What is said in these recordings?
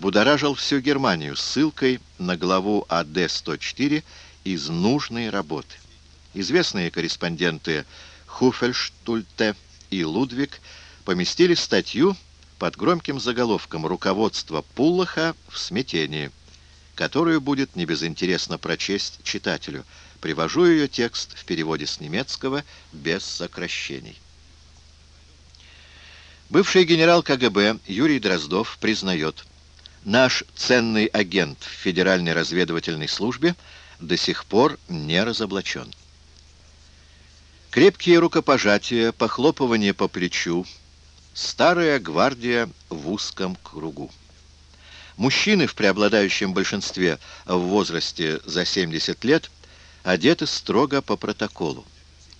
взбудоражил всю Германию ссылкой на главу АД-104 из нужной работы. Известные корреспонденты Хуфельштульте и Лудвиг поместили статью под громким заголовком «Руководство Пуллаха в смятении», которую будет небезынтересно прочесть читателю. Привожу ее текст в переводе с немецкого без сокращений. Бывший генерал КГБ Юрий Дроздов признает, наш ценный агент в Федеральной разведывательной службе до сих пор не разоблачен. Крепкие рукопожатия, похлопывание по плечу, старая гвардия в узком кругу. Мужчины в преобладающем большинстве в возрасте за 70 лет одеты строго по протоколу.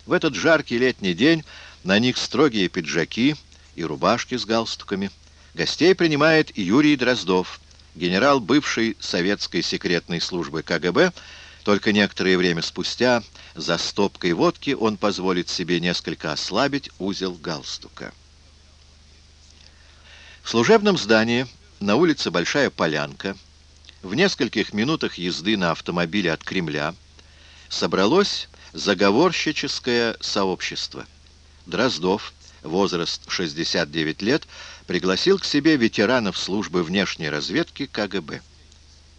В этот жаркий летний день на них строгие пиджаки – и рубашки с галстуками. Гостей принимает Юрий Дроздов, генерал бывшей советской секретной службы КГБ. Только некоторое время спустя за стопкой водки он позволит себе несколько ослабить узел галстука. В служебном здании на улице Большая Полянка в нескольких минутах езды на автомобиле от Кремля собралось заговорщическое сообщество. Дроздов, возраст 69 лет, пригласил к себе ветеранов службы внешней разведки КГБ.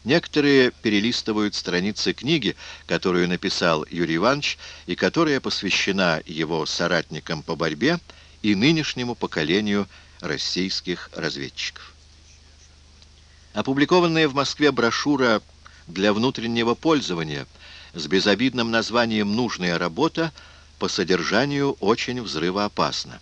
Некоторые перелистывают страницы книги, которую написал Юрий Иванович, и которая посвящена его соратникам по борьбе и нынешнему поколению российских разведчиков. Опубликованная в Москве брошюра для внутреннего пользования с безобидным названием «Нужная работа» по содержанию очень взрывоопасна.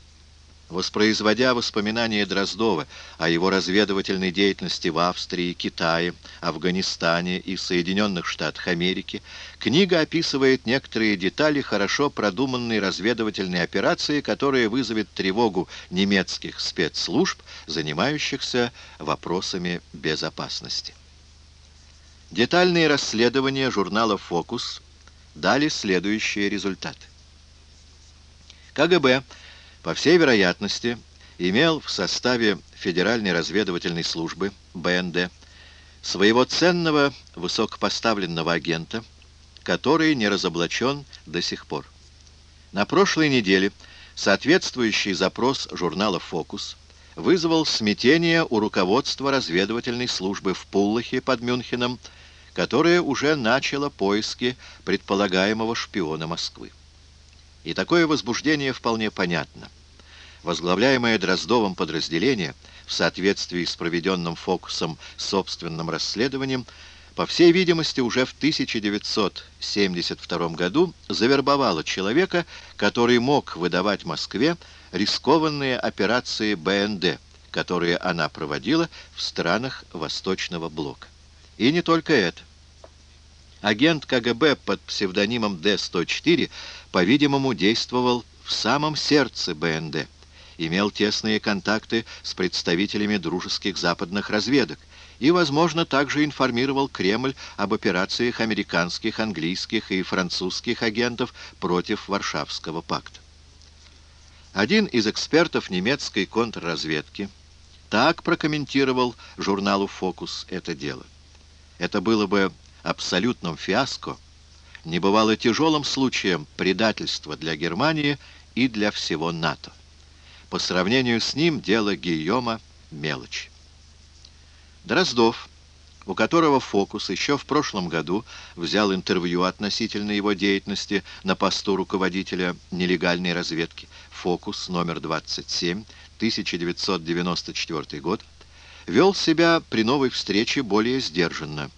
Воспроизводя воспоминания Дроздова о его разведывательной деятельности в Австрии, Китае, Афганистане и Соединенных Штатах Америки, книга описывает некоторые детали хорошо продуманной разведывательной операции, которая вызовет тревогу немецких спецслужб, занимающихся вопросами безопасности. Детальные расследования журнала «Фокус» дали следующие результаты. КГБ по всей вероятности, имел в составе Федеральной разведывательной службы, БНД, своего ценного высокопоставленного агента, который не разоблачен до сих пор. На прошлой неделе соответствующий запрос журнала «Фокус» вызвал смятение у руководства разведывательной службы в Пуллахе под Мюнхеном, которое уже начало поиски предполагаемого шпиона Москвы. И такое возбуждение вполне понятно. Возглавляемое Дроздовым подразделение, в соответствии с проведенным фокусом собственным расследованием, по всей видимости, уже в 1972 году завербовало человека, который мог выдавать Москве рискованные операции БНД, которые она проводила в странах Восточного Блока. И не только это. Агент КГБ под псевдонимом Д-104, по-видимому, действовал в самом сердце БНД, имел тесные контакты с представителями дружеских западных разведок и, возможно, также информировал Кремль об операциях американских, английских и французских агентов против Варшавского пакта. Один из экспертов немецкой контрразведки так прокомментировал журналу «Фокус» это дело. Это было бы абсолютном фиаско, не бывало тяжелым случаем предательства для Германии и для всего НАТО. По сравнению с ним дело Гийома — мелочь. Дроздов, у которого «Фокус» еще в прошлом году взял интервью относительно его деятельности на посту руководителя нелегальной разведки, «Фокус» номер 27, 1994 год, вел себя при новой встрече более сдержанно.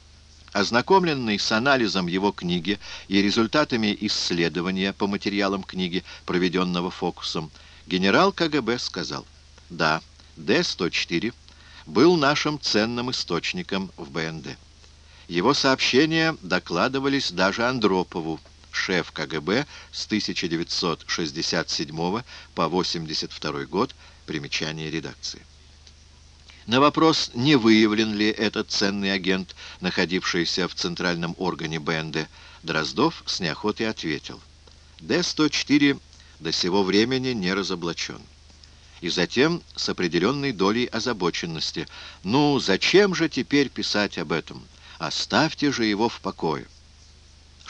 Ознакомленный с анализом его книги и результатами исследования по материалам книги, проведенного фокусом, генерал КГБ сказал, да, Д-104 был нашим ценным источником в БНД. Его сообщения докладывались даже Андропову, шеф КГБ с 1967 по 1982 год, примечание редакции. На вопрос, не выявлен ли этот ценный агент, находившийся в центральном органе БНД, Дроздов с неохотой ответил. Д-104 до сего времени не разоблачен. и затем с определенной долей озабоченности. «Ну, зачем же теперь писать об этом? Оставьте же его в покое».